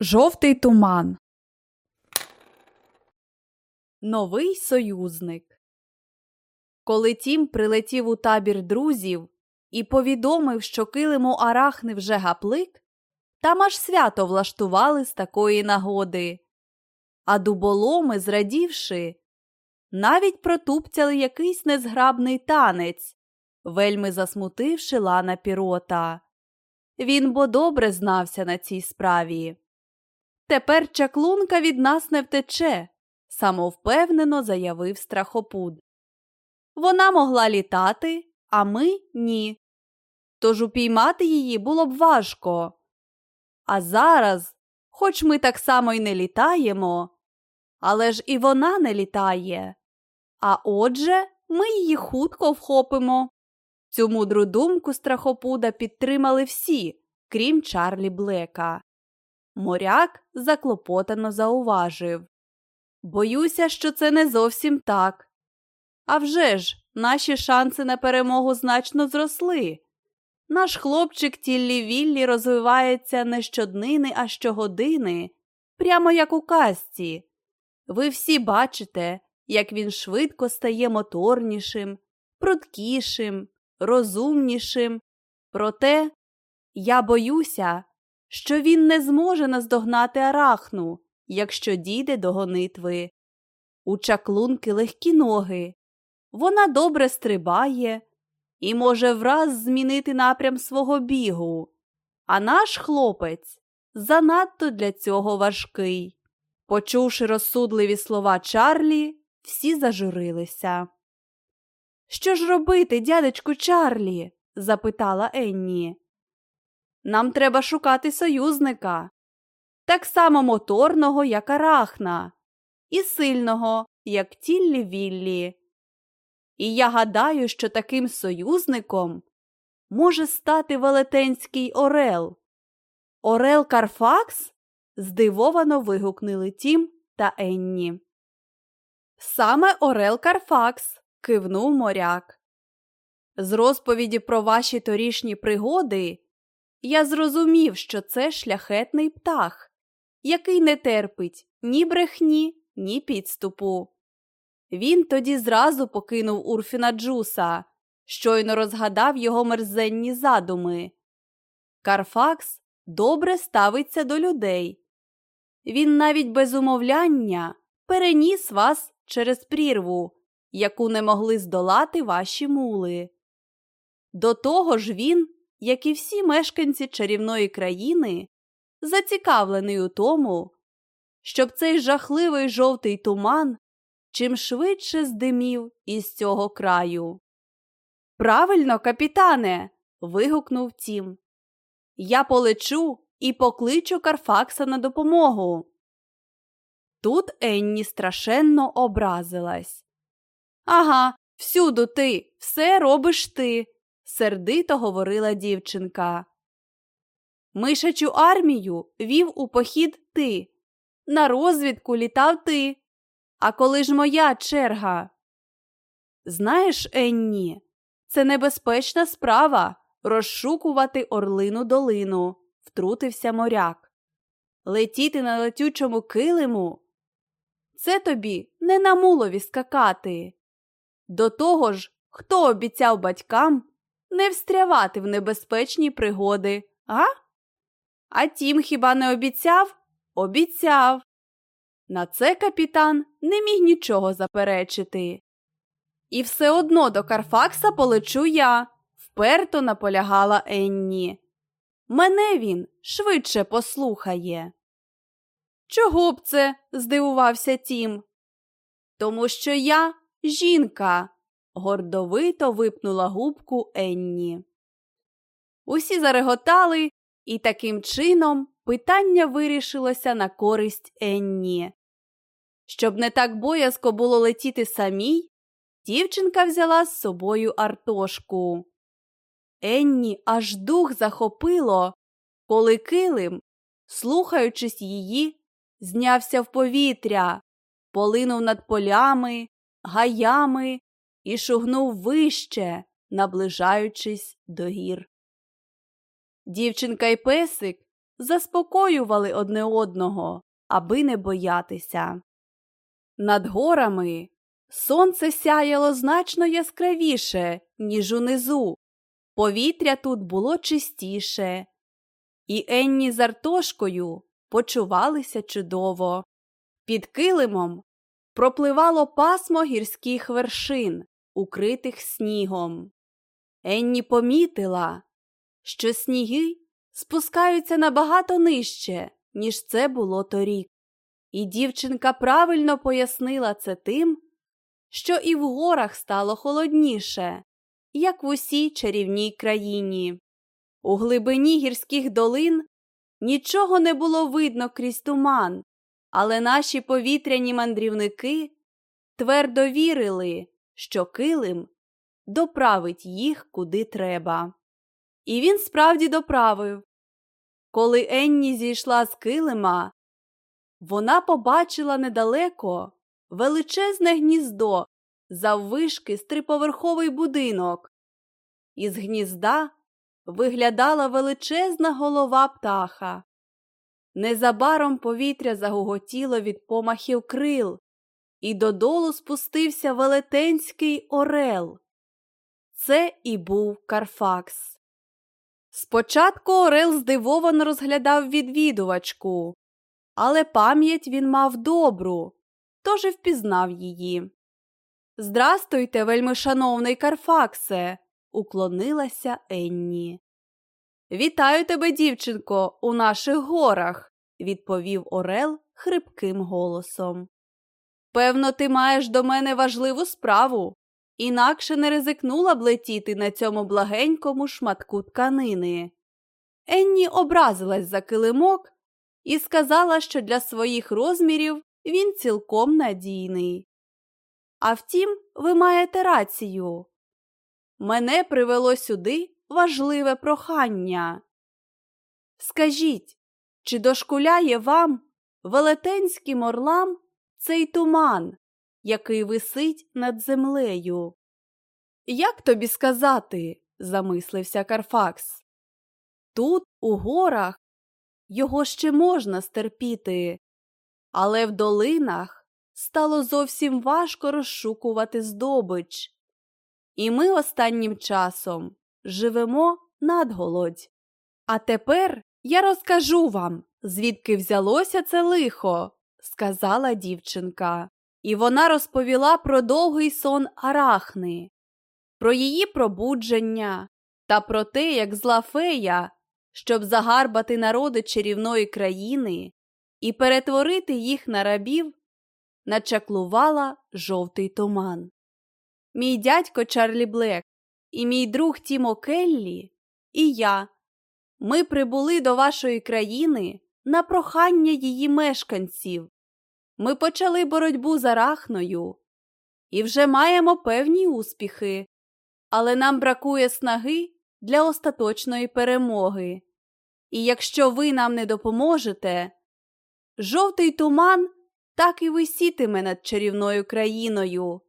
Жовтий туман. Новий союзник. Коли Тім прилетів у табір друзів і повідомив, що килиму арахни вже гаплик, там аж свято влаштували з такої нагоди. А дуболоми, зрадівши, навіть протупцяли якийсь незграбний танець, вельми засмутивши лана пірота. Він бо добре знався на цій справі. Тепер чаклунка від нас не втече, самовпевнено заявив страхопуд. Вона могла літати, а ми ні. Тож упіймати її було б важко. А зараз, хоч ми так само й не літаємо, але ж і вона не літає. А отже, ми її хутко вхопимо. Цю мудру думку страхопуда підтримали всі, крім Чарлі Блека. Моряк заклопотано зауважив. Боюся, що це не зовсім так. А вже ж, наші шанси на перемогу значно зросли. Наш хлопчик Тіллі Віллі розвивається не щоднини, а щогодини, прямо як у казці. Ви всі бачите, як він швидко стає моторнішим, пруткішим, розумнішим. Проте я боюся, що він не зможе наздогнати арахну, якщо дійде до гонитви. У чаклунки легкі ноги. Вона добре стрибає і може враз змінити напрям свого бігу. А наш хлопець занадто для цього важкий. Почувши розсудливі слова Чарлі, всі зажурилися. Що ж робити, дядечку Чарлі? запитала Енні. Нам треба шукати союзника, так само моторного, як арахна, і сильного, як тіллі Віллі. І я гадаю, що таким союзником може стати велетенський Орел. Орел Карфакс? здивовано вигукнули Тім та Енні. Саме Орел Карфакс, кивнув моряк. З розповіді про ваші торішні пригоди я зрозумів, що це шляхетний птах, який не терпить ні брехні, ні підступу. Він тоді зразу покинув Урфіна Джуса, щойно розгадав його мерзенні задуми. Карфакс добре ставиться до людей. Він навіть без умовляння переніс вас через прірву, яку не могли здолати ваші мули. До того ж він як і всі мешканці чарівної країни, зацікавлений у тому, щоб цей жахливий жовтий туман чим швидше здимів із цього краю. Правильно, капітане. вигукнув Тім. Я полечу і покличу Карфакса на допомогу. Тут Енні страшенно образилась. Ага, всюду ти, все робиш ти сердито говорила дівчинка. Мишачу армію вів у похід ти. На розвідку літав ти. А коли ж моя черга? Знаєш, Енні, це небезпечна справа розшукувати орлину долину, втрутився моряк. Летіти на летючому килиму. Це тобі не на мулові скакати. До того ж, хто обіцяв батькам, не встрявати в небезпечні пригоди, а? А тім хіба не обіцяв? Обіцяв. На це капітан не міг нічого заперечити. І все одно до Карфакса полечу я, вперто наполягала Енні. Мене він швидше послухає. Чого б це? здивувався Тім. Тому що я жінка, гордовито випнула губку Енні. Усі зареготали, і таким чином питання вирішилося на користь Енні. Щоб не так боязко було летіти самій, дівчинка взяла з собою Артошку. Енні аж дух захопило, коли килим, слухаючись її, знявся в повітря, полинув над полями, гаями і шугнув вище, наближаючись до гір. Дівчинка й песик заспокоювали одне одного, аби не боятися. Над горами сонце сяяло значно яскравіше, ніж унизу. Повітря тут було чистіше, і Енні з Артошкою почувалися чудово. Під килимом пропливало пасмо гірських вершин, укритих снігом. Енні помітила, що сніги спускаються набагато нижче, ніж це було торік. І дівчинка правильно пояснила це тим, що і в горах стало холодніше, як в усій чарівній країні. У глибині гірських долин нічого не було видно крізь туман, але наші повітряні мандрівники твердо вірили, що килим доправить їх куди треба. І він справді доправив. Коли Енні зійшла з килима, вона побачила недалеко величезне гніздо заввишки з триповерховий будинок. Із гнізда виглядала величезна голова птаха. Незабаром повітря загоготіло від помахів крил, і додолу спустився велетенський орел. Це і був Карфакс. Спочатку Орел здивовано розглядав відвідувачку, але пам'ять він мав добру, тож і впізнав її. Здрастуйте, вельми шановний Карфаксе, уклонилася Енні. Вітаю тебе, дівчинко, у наших горах, відповів Орел хрипким голосом. Певно, ти маєш до мене важливу справу, інакше не ризикнула б летіти на цьому благенькому шматку тканини. Енні образилась за килимок і сказала, що для своїх розмірів він цілком надійний. А втім, ви маєте рацію. Мене привело сюди важливе прохання. Скажіть, чи дошкуляє вам велетенським орлам цей туман, який висить над землею? Як тобі сказати? замислився Карфакс. Тут, у горах, його ще можна стерпіти, але в долинах стало зовсім важко розшукувати здобич. І ми останнім часом живемо надголодь. А тепер я розкажу вам, звідки взялося це лихо, сказала дівчинка, і вона розповіла про довгий сон Арахни, про її пробудження та про те, як зла фея, щоб загарбати народи чарівної країни і перетворити їх на рабів, начаклувала жовтий туман. Мій дядько Чарлі Блек і мій друг Тімо Келлі, і я. Ми прибули до вашої країни на прохання її мешканців. Ми почали боротьбу з арахною і вже маємо певні успіхи, але нам бракує снаги для остаточної перемоги. І якщо ви нам не допоможете, жовтий туман так і висітиме над чарівною країною,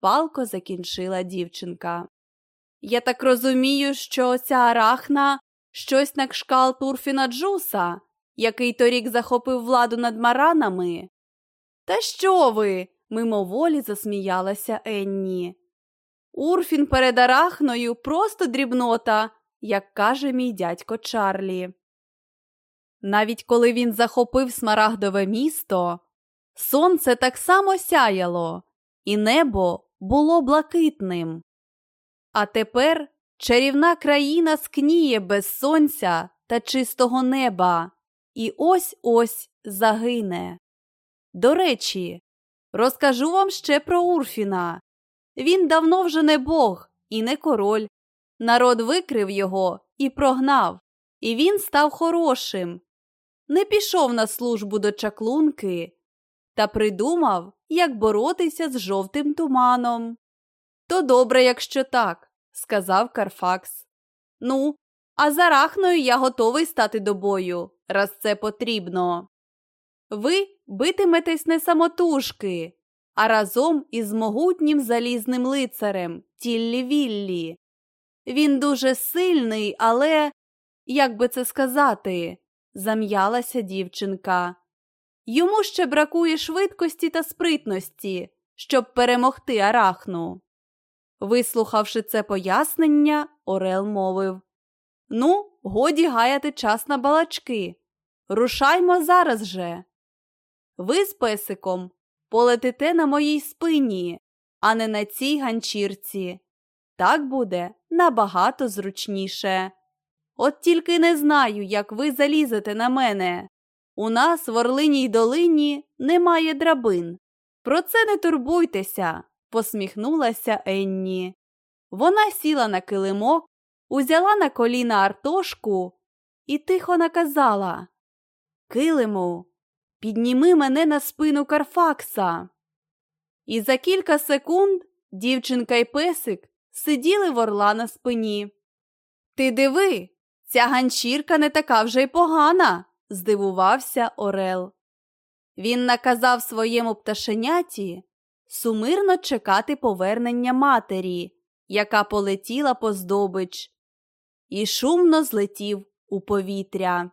палко закінчила дівчинка. Я так розумію, що ця арахна щось на кшкалт Урфіна Джуса, який торік захопив владу над маранами. Та що ви? мимоволі засміялася Енні. Урфін перед арахною просто дрібнота, як каже мій дядько Чарлі. Навіть коли він захопив смарагдове місто, сонце так само сяяло, і небо було блакитним. А тепер чарівна країна скніє без сонця та чистого неба, і ось ось загине. До речі, розкажу вам ще про Урфіна. Він давно вже не бог і не король. Народ викрив його і прогнав, і він став хорошим. Не пішов на службу до чаклунки та придумав, як боротися з жовтим туманом. То добре, якщо так, сказав Карфакс. Ну, а за рахною я готовий стати до бою, раз це потрібно. Ви битиметесь не самотужки, а разом із могутнім залізним лицарем Тіллі Віллі. Він дуже сильний, але, як би це сказати, зам'ялася дівчинка. Йому ще бракує швидкості та спритності, щоб перемогти арахну. Вислухавши це пояснення, Орел мовив Ну, годі гаяти час на балачки. Рушаймо зараз же. Ви з песиком полетите на моїй спині, а не на цій ганчірці. Так буде набагато зручніше. От тільки не знаю, як ви залізете на мене. У нас в Орлиній долині немає драбин. Про це не турбуйтеся, посміхнулася Енні. Вона сіла на килимок, узяла на коліна Артошку і тихо наказала Килиму, підніми мене на спину Карфакса. І за кілька секунд дівчинка й песик сиділи в орла на спині. Ти диви, ця ганчірка не така вже й погана, здивувався Орел. Він наказав своєму пташеняті сумирно чекати повернення матері, яка полетіла по здобич, і шумно злетів у повітря.